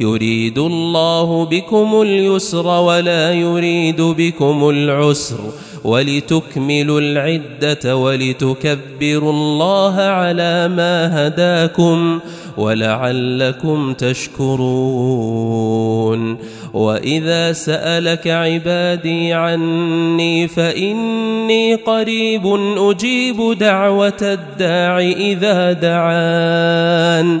يريد الله بكم اليسر ولا يريد بكم العسر ولتكملوا العدة ولتكبروا الله على ما هداكم ولعلكم تشكرون. وإذا سألك عبادي عني فإني قريب أجيب دعوة الداع إذا دعان.